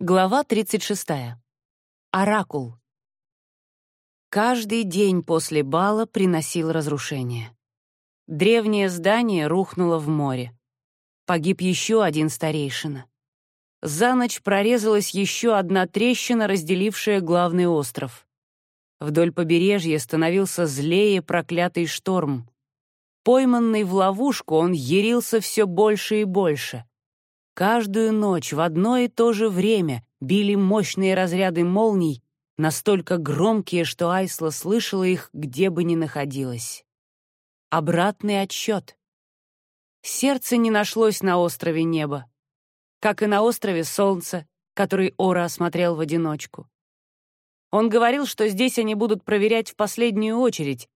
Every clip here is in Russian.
Глава 36. Оракул. Каждый день после бала приносил разрушение. Древнее здание рухнуло в море. Погиб еще один старейшина. За ночь прорезалась еще одна трещина, разделившая главный остров. Вдоль побережья становился злее проклятый шторм. Пойманный в ловушку, он ярился все больше и больше. Каждую ночь в одно и то же время били мощные разряды молний, настолько громкие, что Айсла слышала их, где бы ни находилась. Обратный отсчет. Сердце не нашлось на острове неба, как и на острове Солнца, который Ора осмотрел в одиночку. Он говорил, что здесь они будут проверять в последнюю очередь,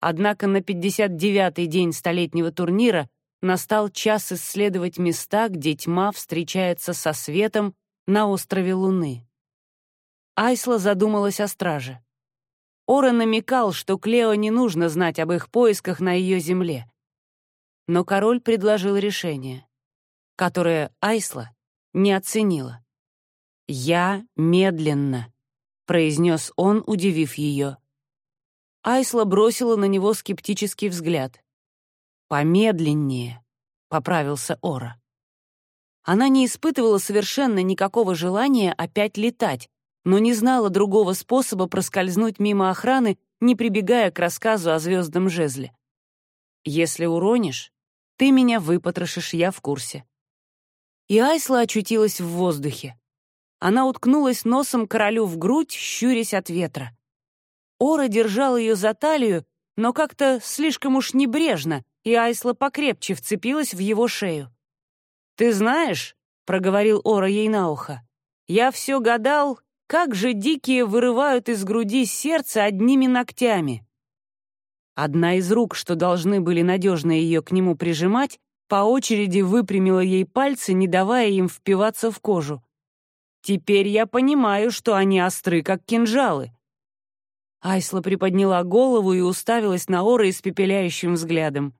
однако на 59-й день столетнего турнира настал час исследовать места, где тьма встречается со светом на острове Луны. Айсла задумалась о страже. Ора намекал, что Клео не нужно знать об их поисках на ее земле. Но король предложил решение, которое Айсла не оценила. «Я медленно», — произнес он, удивив ее. Айсла бросила на него скептический взгляд. «Помедленнее», — поправился Ора. Она не испытывала совершенно никакого желания опять летать, но не знала другого способа проскользнуть мимо охраны, не прибегая к рассказу о звездном жезле. «Если уронишь, ты меня выпотрошишь, я в курсе». И Айсла очутилась в воздухе. Она уткнулась носом королю в грудь, щурясь от ветра. Ора держал ее за талию, но как-то слишком уж небрежно, и Айсла покрепче вцепилась в его шею. «Ты знаешь», — проговорил Ора ей на ухо, «я все гадал, как же дикие вырывают из груди сердце одними ногтями». Одна из рук, что должны были надежно ее к нему прижимать, по очереди выпрямила ей пальцы, не давая им впиваться в кожу. «Теперь я понимаю, что они остры, как кинжалы». Айсла приподняла голову и уставилась на Ора испепеляющим взглядом.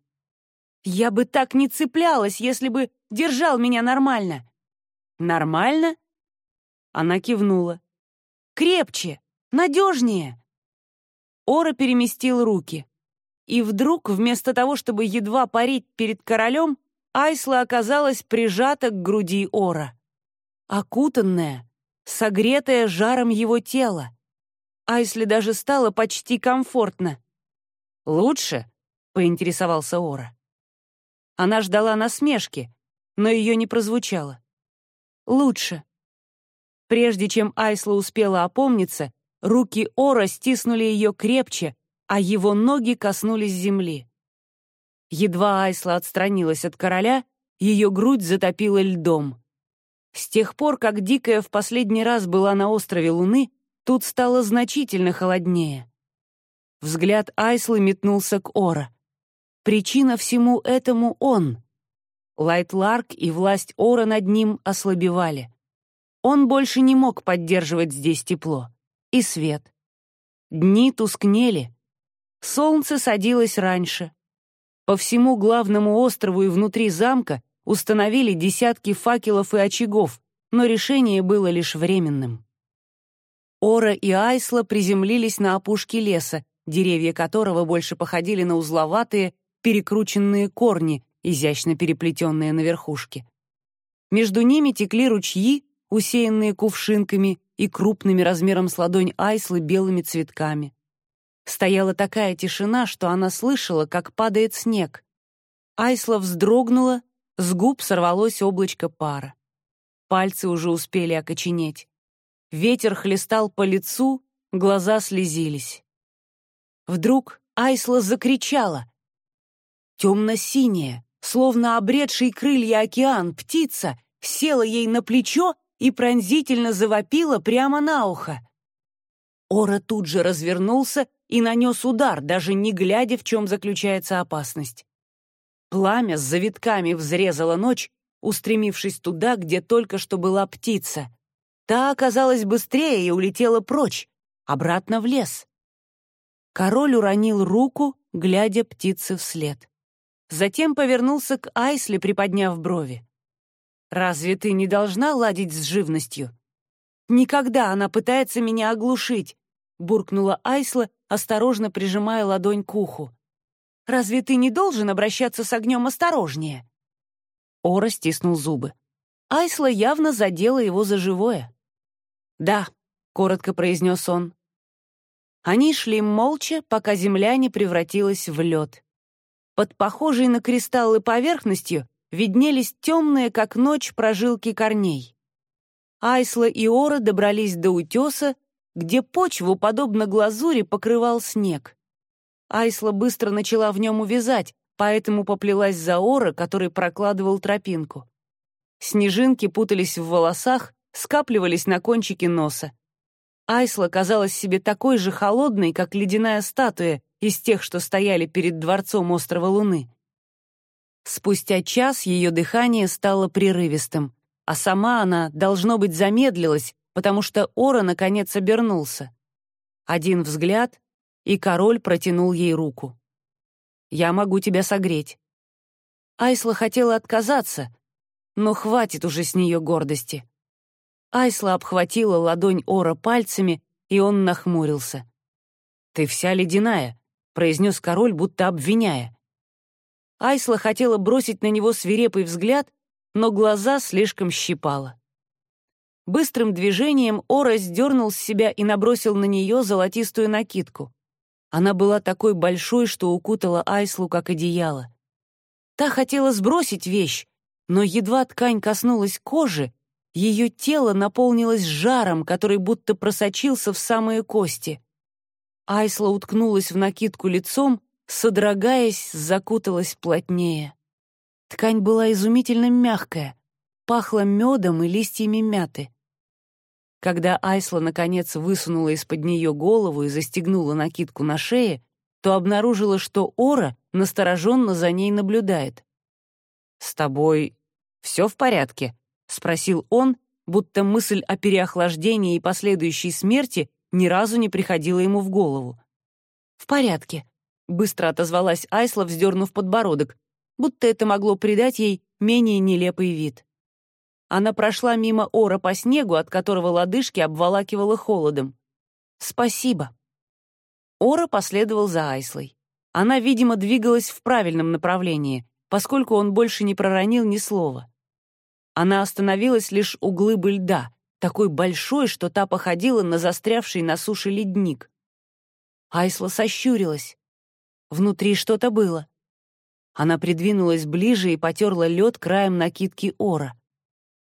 Я бы так не цеплялась, если бы держал меня нормально. Нормально? Она кивнула. Крепче, надежнее. Ора переместил руки. И вдруг, вместо того, чтобы едва парить перед королем, Айсла оказалась прижата к груди Ора. Окутанная, согретая жаром его тела. Айсле даже стало почти комфортно. «Лучше?» — поинтересовался Ора. Она ждала насмешки, но ее не прозвучало. «Лучше». Прежде чем Айсла успела опомниться, руки Ора стиснули ее крепче, а его ноги коснулись земли. Едва Айсла отстранилась от короля, ее грудь затопила льдом. С тех пор, как Дикая в последний раз была на острове Луны, тут стало значительно холоднее. Взгляд Айслы метнулся к Ора. Причина всему этому он. Лайтларк и власть Ора над ним ослабевали. Он больше не мог поддерживать здесь тепло. И свет. Дни тускнели. Солнце садилось раньше. По всему главному острову и внутри замка установили десятки факелов и очагов, но решение было лишь временным. Ора и Айсла приземлились на опушке леса, деревья которого больше походили на узловатые, перекрученные корни, изящно переплетенные на верхушке. Между ними текли ручьи, усеянные кувшинками и крупными размером с ладонь айслы белыми цветками. Стояла такая тишина, что она слышала, как падает снег. Айсла вздрогнула, с губ сорвалось облачко пара. Пальцы уже успели окоченеть. Ветер хлестал по лицу, глаза слезились. Вдруг Айсла закричала, Темно-синяя, словно обретший крылья океан, птица села ей на плечо и пронзительно завопила прямо на ухо. Ора тут же развернулся и нанес удар, даже не глядя, в чем заключается опасность. Пламя с завитками взрезало ночь, устремившись туда, где только что была птица. Та оказалась быстрее и улетела прочь, обратно в лес. Король уронил руку, глядя птице вслед. Затем повернулся к Айсле, приподняв брови. «Разве ты не должна ладить с живностью? Никогда она пытается меня оглушить!» — буркнула Айсла, осторожно прижимая ладонь к уху. «Разве ты не должен обращаться с огнем осторожнее?» Ора стиснул зубы. Айсла явно задела его за живое. «Да», — коротко произнес он. Они шли молча, пока земля не превратилась в лед. Под похожей на кристаллы поверхностью виднелись темные, как ночь, прожилки корней. Айсла и Ора добрались до утеса, где почву, подобно глазури, покрывал снег. Айсла быстро начала в нем увязать, поэтому поплелась за Ора, который прокладывал тропинку. Снежинки путались в волосах, скапливались на кончике носа. Айсла казалась себе такой же холодной, как ледяная статуя из тех, что стояли перед дворцом острова Луны. Спустя час ее дыхание стало прерывистым, а сама она, должно быть, замедлилась, потому что Ора наконец обернулся. Один взгляд, и король протянул ей руку. «Я могу тебя согреть». Айсла хотела отказаться, но хватит уже с нее гордости. Айсла обхватила ладонь Ора пальцами, и он нахмурился. «Ты вся ледяная», — произнес король, будто обвиняя. Айсла хотела бросить на него свирепый взгляд, но глаза слишком щипала. Быстрым движением Ора сдернул с себя и набросил на нее золотистую накидку. Она была такой большой, что укутала Айслу, как одеяло. Та хотела сбросить вещь, но едва ткань коснулась кожи, ее тело наполнилось жаром, который будто просочился в самые кости. Айсла уткнулась в накидку лицом, содрогаясь, закуталась плотнее. Ткань была изумительно мягкая, пахла медом и листьями мяты. Когда Айсла, наконец, высунула из-под нее голову и застегнула накидку на шее, то обнаружила, что Ора настороженно за ней наблюдает. «С тобой все в порядке?» — спросил он, будто мысль о переохлаждении и последующей смерти ни разу не приходила ему в голову. «В порядке», — быстро отозвалась Айсла, вздернув подбородок, будто это могло придать ей менее нелепый вид. Она прошла мимо ора по снегу, от которого лодыжки обволакивало холодом. «Спасибо». Ора последовал за Айслой. Она, видимо, двигалась в правильном направлении, поскольку он больше не проронил ни слова. Она остановилась лишь у глыбы льда, такой большой, что та походила на застрявший на суше ледник. Айсла сощурилась. Внутри что-то было. Она придвинулась ближе и потерла лед краем накидки ора.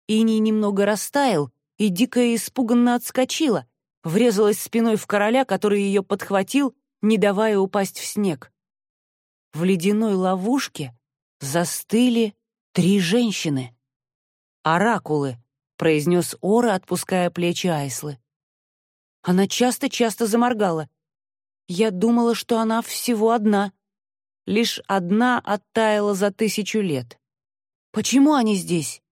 Иний немного растаял, и дикая испуганно отскочила, врезалась спиной в короля, который ее подхватил, не давая упасть в снег. В ледяной ловушке застыли три женщины. «Оракулы», — произнес Ора, отпуская плечи Айслы. Она часто-часто заморгала. Я думала, что она всего одна. Лишь одна оттаяла за тысячу лет. Почему они здесь?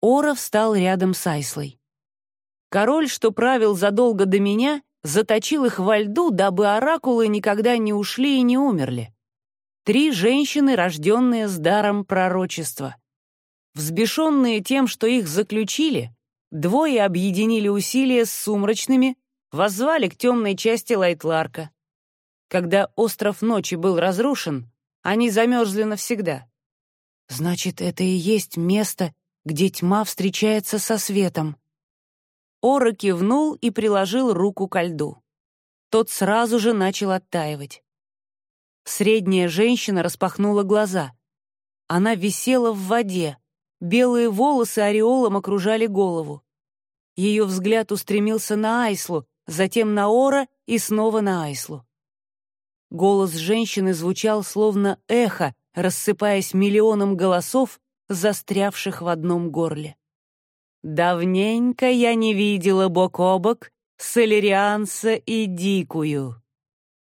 Ора встал рядом с Айслой. Король, что правил задолго до меня, заточил их во льду, дабы оракулы никогда не ушли и не умерли. Три женщины, рожденные с даром пророчества. Взбешенные тем, что их заключили, двое объединили усилия с сумрачными, воззвали к темной части Лайтларка. Когда остров ночи был разрушен, они замерзли навсегда. Значит, это и есть место, где тьма встречается со светом. Ора кивнул и приложил руку ко льду. Тот сразу же начал оттаивать. Средняя женщина распахнула глаза. Она висела в воде, Белые волосы ореолом окружали голову. Ее взгляд устремился на Айслу, затем на Ора и снова на Айслу. Голос женщины звучал словно эхо, рассыпаясь миллионом голосов, застрявших в одном горле. «Давненько я не видела бок о бок Солерианца и Дикую».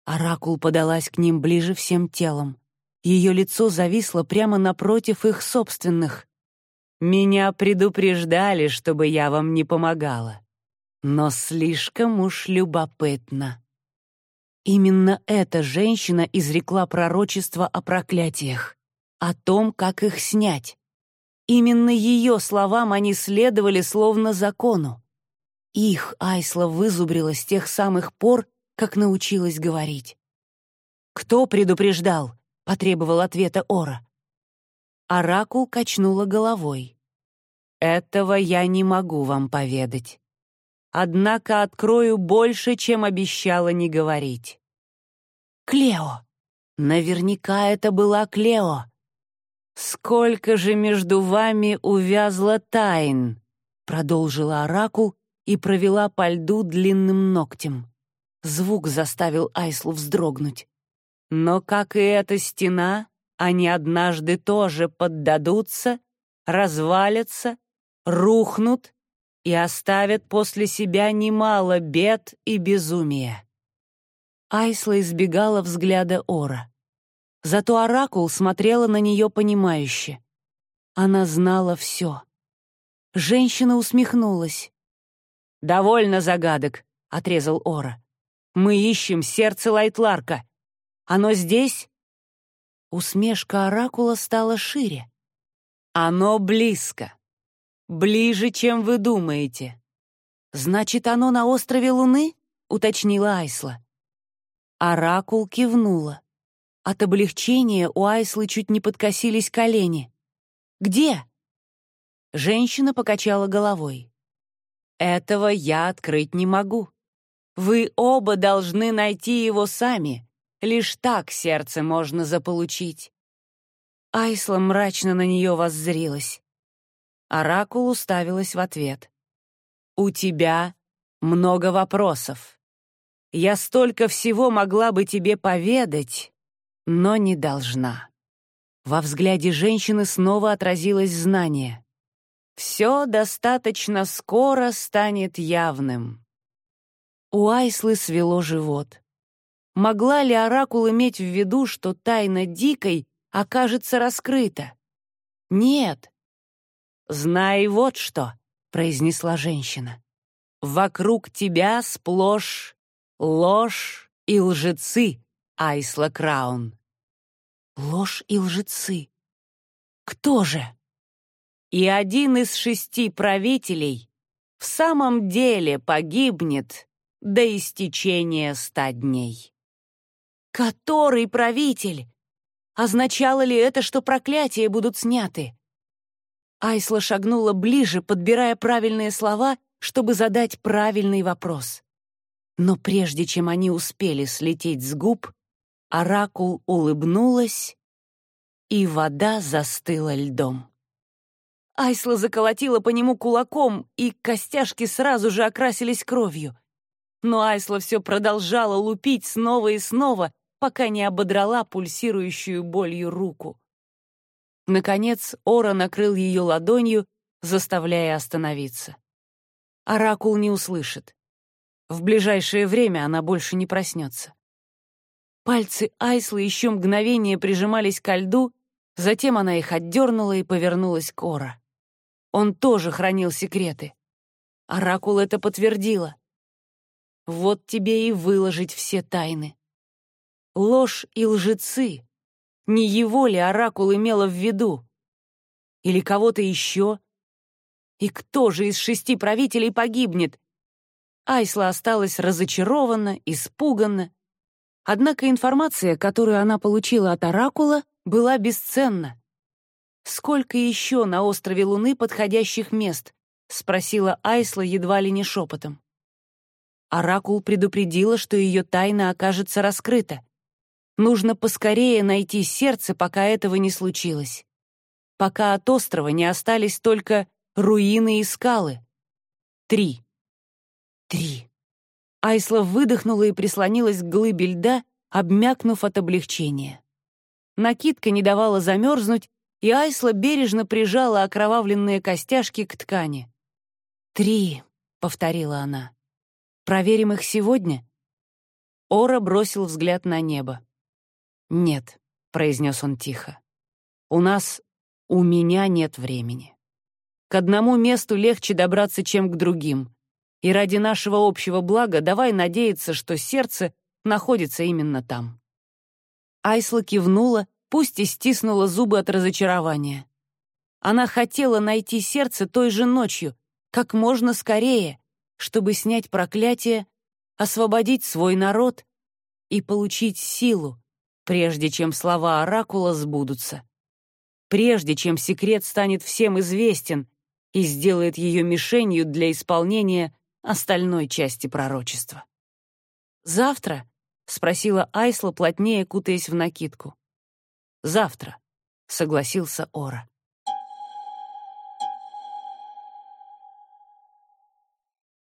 Оракул подалась к ним ближе всем телом. Ее лицо зависло прямо напротив их собственных. Меня предупреждали, чтобы я вам не помогала. Но слишком уж любопытно. Именно эта женщина изрекла пророчество о проклятиях, о том, как их снять. Именно ее словам они следовали словно закону. Их Айсла вызубрила с тех самых пор, как научилась говорить. «Кто предупреждал?» — потребовал ответа Ора. Оракул качнула головой. «Этого я не могу вам поведать. Однако открою больше, чем обещала не говорить». «Клео! Наверняка это была Клео!» «Сколько же между вами увязло тайн?» — продолжила Оракул и провела по льду длинным ногтем. Звук заставил Айслу вздрогнуть. «Но, как и эта стена, они однажды тоже поддадутся, развалятся, рухнут и оставят после себя немало бед и безумия». Айсла избегала взгляда Ора. Зато Оракул смотрела на нее понимающе. Она знала все. Женщина усмехнулась. «Довольно загадок», — отрезал Ора. «Мы ищем сердце Лайтларка. Оно здесь?» Усмешка Оракула стала шире. «Оно близко. Ближе, чем вы думаете». «Значит, оно на острове Луны?» — уточнила Айсла. Оракул кивнула. От облегчения у Айслы чуть не подкосились колени. «Где?» Женщина покачала головой. «Этого я открыть не могу. Вы оба должны найти его сами. Лишь так сердце можно заполучить». Айсла мрачно на нее воззрилась. Оракул уставилась в ответ. «У тебя много вопросов. Я столько всего могла бы тебе поведать, но не должна. Во взгляде женщины снова отразилось знание. «Все достаточно скоро станет явным». У Айслы свело живот. Могла ли Оракул иметь в виду, что тайна Дикой окажется раскрыта? Нет. «Знай вот что», — произнесла женщина. «Вокруг тебя сплошь ложь и лжецы, Айсла Краун. Ложь и лжецы. Кто же? И один из шести правителей в самом деле погибнет до истечения ста дней. Который правитель? Означало ли это, что проклятия будут сняты? Айсла шагнула ближе, подбирая правильные слова, чтобы задать правильный вопрос. Но прежде чем они успели слететь с губ, Оракул улыбнулась, и вода застыла льдом. Айсла заколотила по нему кулаком, и костяшки сразу же окрасились кровью. Но Айсла все продолжала лупить снова и снова, пока не ободрала пульсирующую болью руку. Наконец Ора накрыл ее ладонью, заставляя остановиться. Оракул не услышит. В ближайшее время она больше не проснется. Пальцы Айслы еще мгновение прижимались ко льду, затем она их отдернула и повернулась к Ора. Он тоже хранил секреты. Оракул это подтвердила. Вот тебе и выложить все тайны. Ложь и лжецы. Не его ли Оракул имела в виду? Или кого-то еще? И кто же из шести правителей погибнет? Айсла осталась разочарована, испуганна, Однако информация, которую она получила от Оракула, была бесценна. «Сколько еще на острове Луны подходящих мест?» — спросила Айсла едва ли не шепотом. Оракул предупредила, что ее тайна окажется раскрыта. Нужно поскорее найти сердце, пока этого не случилось. Пока от острова не остались только руины и скалы. Три. Три. Айсла выдохнула и прислонилась к глыбе льда, обмякнув от облегчения. Накидка не давала замерзнуть, и Айсла бережно прижала окровавленные костяшки к ткани. «Три», — повторила она. «Проверим их сегодня?» Ора бросил взгляд на небо. «Нет», — произнес он тихо. «У нас, у меня нет времени. К одному месту легче добраться, чем к другим. И ради нашего общего блага давай надеяться, что сердце находится именно там». Айсла кивнула, пусть и стиснула зубы от разочарования. Она хотела найти сердце той же ночью, как можно скорее, чтобы снять проклятие, освободить свой народ и получить силу, прежде чем слова Оракула сбудутся. Прежде чем секрет станет всем известен и сделает ее мишенью для исполнения остальной части пророчества. «Завтра?» — спросила Айсла, плотнее кутаясь в накидку. «Завтра», — согласился Ора.